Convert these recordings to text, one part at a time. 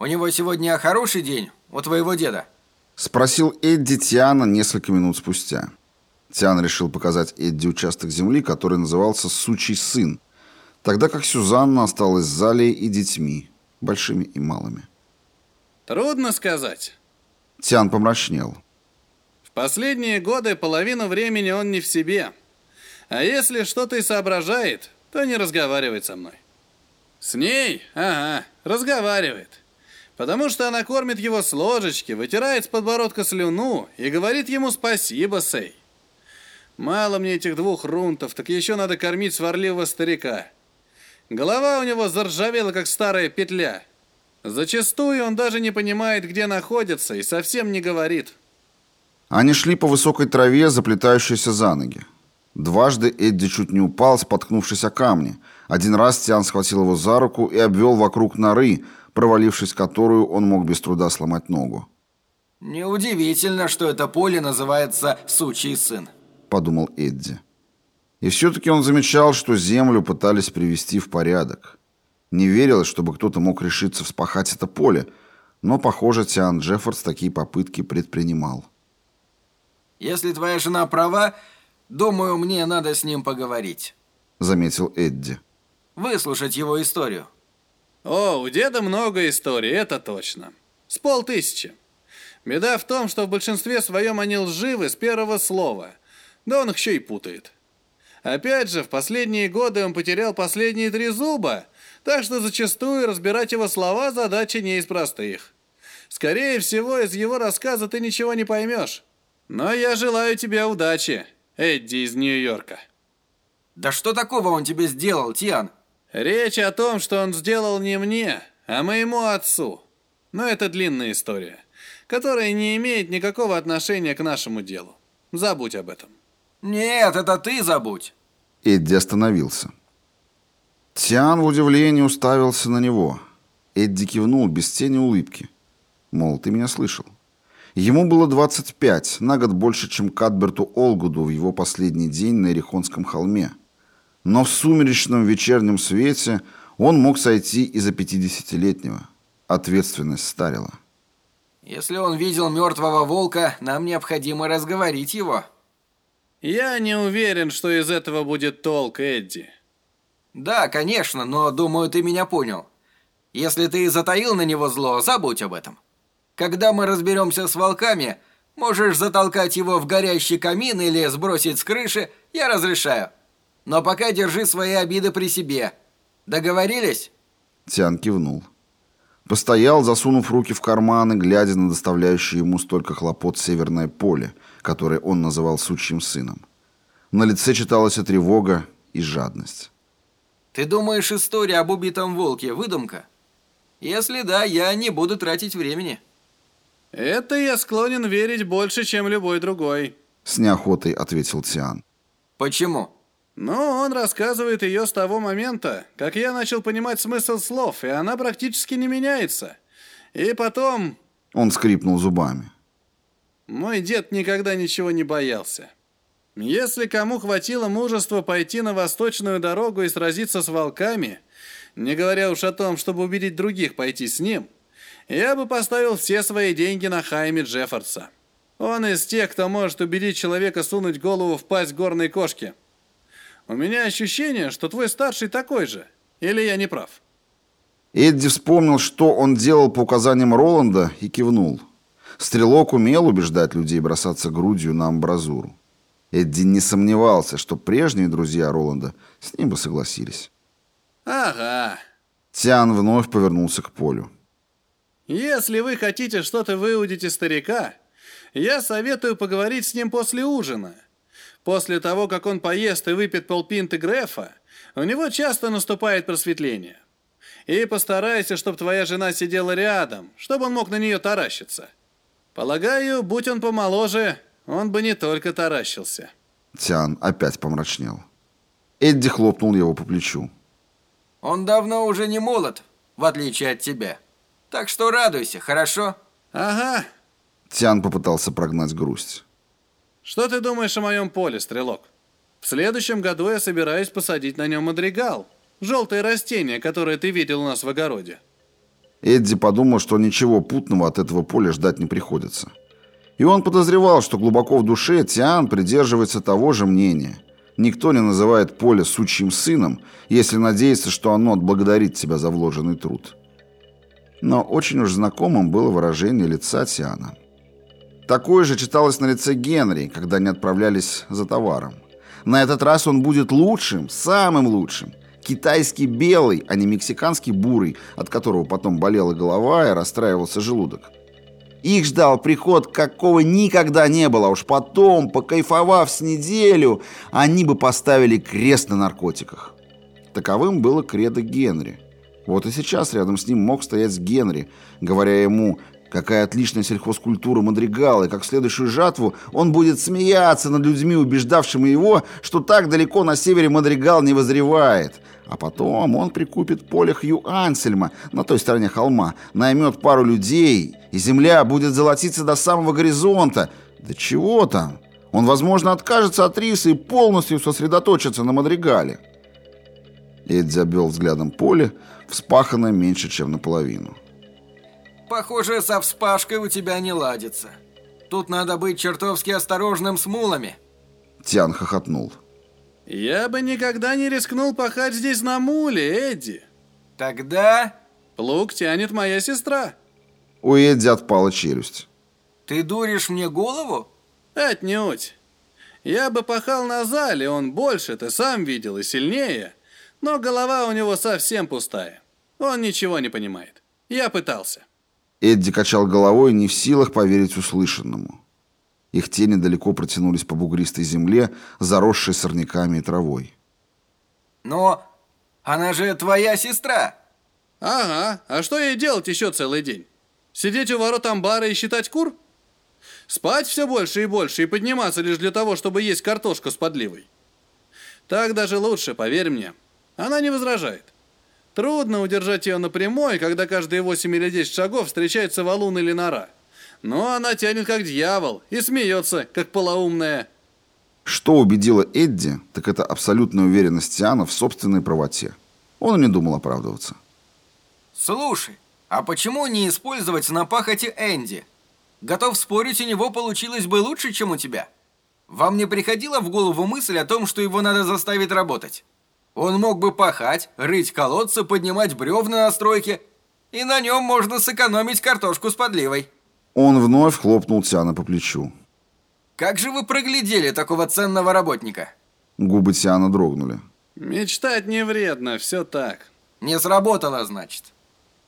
У него сегодня хороший день, у твоего деда?» Спросил Эдди Тиана несколько минут спустя. Тиан решил показать Эдди участок земли, который назывался «Сучий сын», тогда как Сюзанна осталась с Залей и детьми, большими и малыми. Трудно сказать. Тиан помрачнел. В последние годы половину времени он не в себе. А если что-то и соображает, то не разговаривает со мной. С ней? Ага, разговаривает. Потому что она кормит его с ложечки, вытирает с подбородка слюну и говорит ему спасибо, Сей. Мало мне этих двух рунтов, так еще надо кормить сварливого старика. Голова у него заржавела, как старая петля. Зачастую он даже не понимает, где находится, и совсем не говорит. Они шли по высокой траве, заплетающейся за ноги. Дважды Эдди чуть не упал, споткнувшись о камни. Один раз Тиан схватил его за руку и обвел вокруг норы, провалившись которую он мог без труда сломать ногу. «Неудивительно, что это поле называется «Сучий сын», — подумал Эдди. И все-таки он замечал, что землю пытались привести в порядок. Не верилось, чтобы кто-то мог решиться вспахать это поле, но, похоже, Тиан Джеффордс такие попытки предпринимал. «Если твоя жена права, думаю, мне надо с ним поговорить», — заметил Эдди. «Выслушать его историю». «О, у деда много историй, это точно. С полтысячи. Беда в том, что в большинстве своем они лживы с первого слова. Да он их еще и путает. Опять же, в последние годы он потерял последние три зуба, так что зачастую разбирать его слова задача не из простых. Скорее всего, из его рассказа ты ничего не поймешь. Но я желаю тебе удачи, Эдди из Нью-Йорка. Да что такого он тебе сделал, Тиан? Речь о том, что он сделал не мне, а моему отцу. Но это длинная история, которая не имеет никакого отношения к нашему делу. Забудь об этом. Нет, это ты забудь. Эдди остановился. Тиан в удивлении уставился на него. Эдди кивнул без тени улыбки. Мол, ты меня слышал. Ему было 25, на год больше, чем Кадберту Олгуду в его последний день на Эрихонском холме. Но в сумеречном вечернем свете он мог сойти и за 50-летнего. Ответственность старила. Если он видел мертвого волка, нам необходимо разговорить его. Я не уверен, что из этого будет толк, Эдди. Да, конечно, но думаю, ты меня понял. Если ты затаил на него зло, забудь об этом. Когда мы разберемся с волками, можешь затолкать его в горящий камин или сбросить с крыши, я разрешаю. Но пока держи свои обиды при себе. Договорились? Тиан кивнул. Постоял, засунув руки в карманы, глядя на доставляющее ему столько хлопот северное поле, которое он называл сучьим сыном. На лице читалась и тревога, и жадность. Ты думаешь, история об убитом волке – выдумка? Если да, я не буду тратить времени. Это я склонен верить больше, чем любой другой. С неохотой ответил Тиан. Почему? Ну, он рассказывает ее с того момента, как я начал понимать смысл слов, и она практически не меняется. И потом... Он скрипнул зубами. Мой дед никогда ничего не боялся. Если кому хватило мужества пойти на восточную дорогу и сразиться с волками, не говоря уж о том, чтобы убедить других пойти с ним, я бы поставил все свои деньги на Хайме Джеффордса. Он из тех, кто может убедить человека сунуть голову в пасть горной кошки. У меня ощущение, что твой старший такой же. Или я не прав? Эдди вспомнил, что он делал по указаниям Роланда и кивнул. Стрелок умел убеждать людей бросаться грудью на амбразуру. Эдди не сомневался, что прежние друзья Роланда с ним бы согласились. «Ага». Тиан вновь повернулся к полю. «Если вы хотите что-то выудить из старика, я советую поговорить с ним после ужина. После того, как он поест и выпьет полпинты Грефа, у него часто наступает просветление. И постарайся, чтобы твоя жена сидела рядом, чтобы он мог на нее таращиться. Полагаю, будь он помоложе, он бы не только таращился. Тиан опять помрачнел. Эдди хлопнул его по плечу. Он давно уже не молод, в отличие от тебя. Так что радуйся, хорошо? Ага. Тиан попытался прогнать грусть. Что ты думаешь о моем поле, стрелок? В следующем году я собираюсь посадить на нем мадригал. Желтое растение, которое ты видел у нас в огороде. Эдди подумал, что ничего путного от этого поля ждать не приходится. И он подозревал, что глубоко в душе Тиан придерживается того же мнения. Никто не называет поле сучьим сыном, если надеется, что оно отблагодарит тебя за вложенный труд. Но очень уж знакомым было выражение лица Тиана. Такое же читалось на лице Генри, когда они отправлялись за товаром. На этот раз он будет лучшим, самым лучшим. Китайский белый, а не мексиканский бурый, от которого потом болела голова и расстраивался желудок. Их ждал приход, какого никогда не было. Уж потом, покайфовав с неделю, они бы поставили крест на наркотиках. Таковым было кредо Генри. Вот и сейчас рядом с ним мог стоять Генри, говоря ему Какая отличная сельхозкультура Мадригала, и как следующую жатву он будет смеяться над людьми, убеждавшими его, что так далеко на севере Мадригал не возревает. А потом он прикупит поле Хью Ансельма на той стороне холма, наймет пару людей, и земля будет золотиться до самого горизонта. Да чего там? Он, возможно, откажется от риса и полностью сосредоточится на Мадригале. Эдди обвел взглядом поле, вспаханное меньше, чем наполовину. Похоже, со вспашкой у тебя не ладится. Тут надо быть чертовски осторожным с мулами. Тян хохотнул. Я бы никогда не рискнул пахать здесь на муле, Эдди. Тогда... Плуг тянет моя сестра. У Эдди отпала челюсть. Ты дуришь мне голову? Отнюдь. Я бы пахал на зале, он больше, ты сам видел, и сильнее. Но голова у него совсем пустая. Он ничего не понимает. Я пытался. Эдди качал головой, не в силах поверить услышанному. Их тени далеко протянулись по бугристой земле, заросшей сорняками и травой. «Но она же твоя сестра!» «Ага, а что ей делать еще целый день? Сидеть у ворот амбара и считать кур? Спать все больше и больше и подниматься лишь для того, чтобы есть картошку с подливой? Так даже лучше, поверь мне. Она не возражает. Трудно удержать ее на прямой, когда каждые 8 или 10 шагов встречается валун или нора. Но она тянет как дьявол и смеется, как полоумная. Что убедило Эдди, так это абсолютная уверенность Тиана в собственной правоте. Он и не думал оправдываться. «Слушай, а почему не использовать на пахоте Энди? Готов спорить, у него получилось бы лучше, чем у тебя. Вам не приходила в голову мысль о том, что его надо заставить работать?» Он мог бы пахать, рыть колодцы, поднимать бревна на стройке, и на нем можно сэкономить картошку с подливой. Он вновь хлопнул Тиана по плечу. Как же вы проглядели такого ценного работника? Губы Тиана дрогнули. Мечтать не вредно, все так. Не сработало, значит.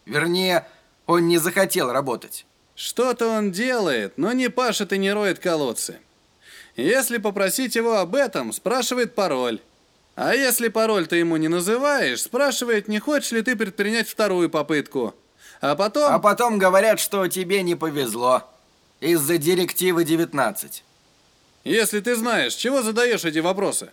Вернее, он не захотел работать. Что-то он делает, но не пашет и не роет колодцы. Если попросить его об этом, спрашивает пароль. А если пароль ты ему не называешь, спрашивает, не хочешь ли ты предпринять вторую попытку. А потом... А потом говорят, что тебе не повезло. Из-за директивы 19. Если ты знаешь, чего задаешь эти вопросы?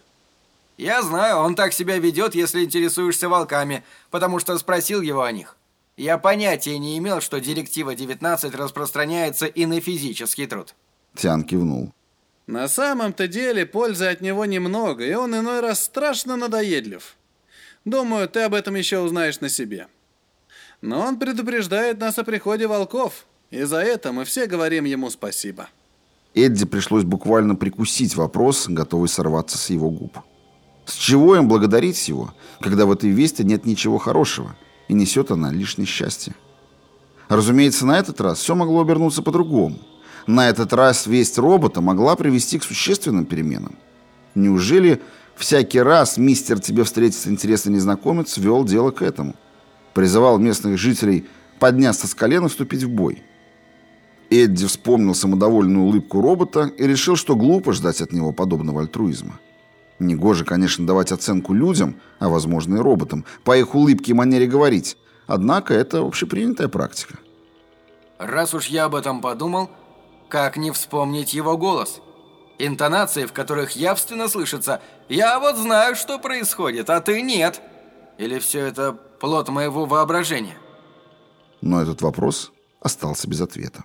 Я знаю, он так себя ведет, если интересуешься волками, потому что спросил его о них. Я понятия не имел, что директива 19 распространяется и на физический труд. Тян кивнул. На самом-то деле пользы от него немного, и он иной раз страшно надоедлив. Думаю, ты об этом еще узнаешь на себе. Но он предупреждает нас о приходе волков, и за это мы все говорим ему спасибо. Эдди пришлось буквально прикусить вопрос, готовый сорваться с его губ. С чего им благодарить его, когда в этой вести нет ничего хорошего, и несет она лишь несчастье? Разумеется, на этот раз все могло обернуться по-другому. На этот раз весть робота могла привести к существенным переменам. Неужели всякий раз мистер тебе встретится интересный незнакомец вел дело к этому? Призывал местных жителей подняться с колена и вступить в бой. Эдди вспомнил самодовольную улыбку робота и решил, что глупо ждать от него подобного альтруизма. Негоже, конечно, давать оценку людям, а возможно и роботам, по их улыбке и манере говорить. Однако это общепринятая практика. Раз уж я об этом подумал, как не вспомнить его голос? Интонации, в которых явственно слышится «Я вот знаю, что происходит, а ты нет». Или все это плод моего воображения? Но этот вопрос остался без ответа.